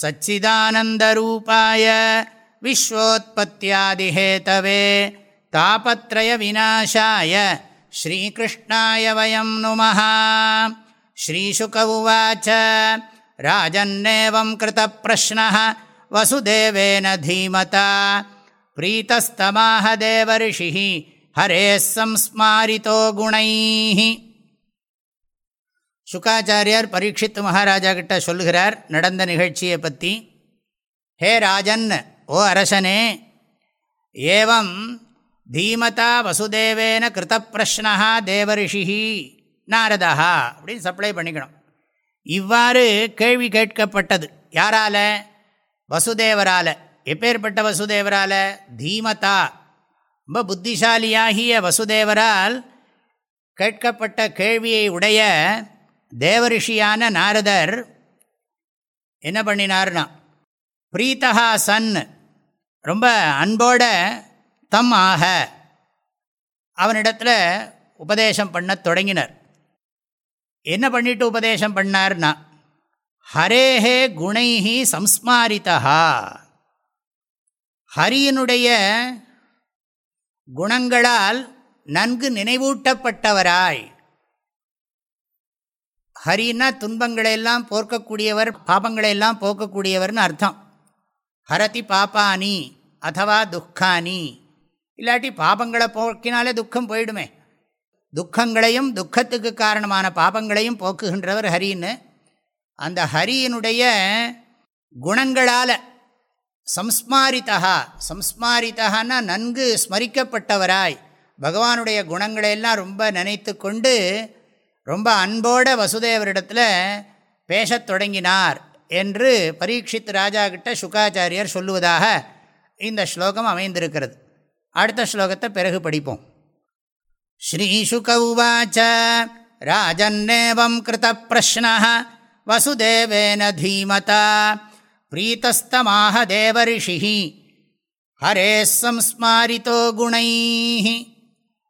सच्चिदानन्दरूपाय विश्वोत्पत्त्यादिहेतवे तापत्रयविनाशाय श्रीकृष्णाय वयं नुमः श्रीशुक उवाच राजन्नेवं कृतप्रश्नः वसुदेवेन धीमता प्रीतस्तमाह देवर्षिः हरेः संस्मारितो गुणैः சுக்காச்சாரியார் பரீட்சித்து மகாராஜா கிட்ட சொல்லுகிறார் நடந்த நிகழ்ச்சியை பற்றி ஹே ராஜன் ஓ அரசனே ஏவம் தீமதா வசுதேவேன கிருத பிரஷ்னா தேவரிஷி நாரதா அப்படின்னு சப்ளை பண்ணிக்கணும். இவ்வாறு கேள்வி கேட்கப்பட்டது. யாரால? வசுதேவரால். எப்பேற்பட்ட வசுதேவரால்? தீமதா. ரொம்ப புத்திசாலியாகிய வசுதேவரால் கேட்கப்பட்ட கேள்வியை உடைய தேவரிஷியான நாரதர் என்ன பண்ணினார்னா பிரீத்தகா சன் ரொம்ப அன்போட தம் ஆக. அவனிடத்தில் உபதேசம் பண்ண தொடங்கினர். என்ன பண்ணிட்டு உபதேசம் பண்ணார்னா ஹரேஹே குணைஹி சம்ஸ்மாரிதா ஹரியனுடைய குணங்களால் நன்கு நினைவூட்டப்பட்டவராய். ஹரின்னா துன்பங்களையெல்லாம் போர்க்கக்கூடியவர் பாபங்களை எல்லாம் போக்கக்கூடியவர்னு அர்த்தம். ஹரதி பாப்பானி அதவா துக்கானி. இல்லாட்டி பாபங்களை போக்கினாலே துக்கம் போயிடுமே. துக்கங்களையும் துக்கத்துக்கு காரணமான பாபங்களையும் போக்குகின்றவர் ஹரின்னு. அந்த ஹரியினுடைய குணங்களால் சம்ஸ்மாரிதா சம்ஸ்மாரிதகான்னா நன்கு ஸ்மரிக்கப்பட்டவராய் பகவானுடைய குணங்களையெல்லாம் ரொம்ப நினைத்து கொண்டு ரொம்ப அன்போட வசுதேவரிடத்தில் பேசத் தொடங்கினார் என்று பரீட்சித் ராஜா கிட்ட சுக்காச்சாரியர் சொல்லுவதாக இந்த ஸ்லோகம் அமைந்திருக்கிறது. அடுத்த ஸ்லோகத்தை பிறகு படிப்போம். ஸ்ரீசுக உவாச்ச ராஜன்னேவம் கிருத பிரஷ்ன வசுதேவேன தீமதா பிரீத்தஸ்தமாக தேவரிஷி ஹரே சம்ஸ்மாரித்தோ குணை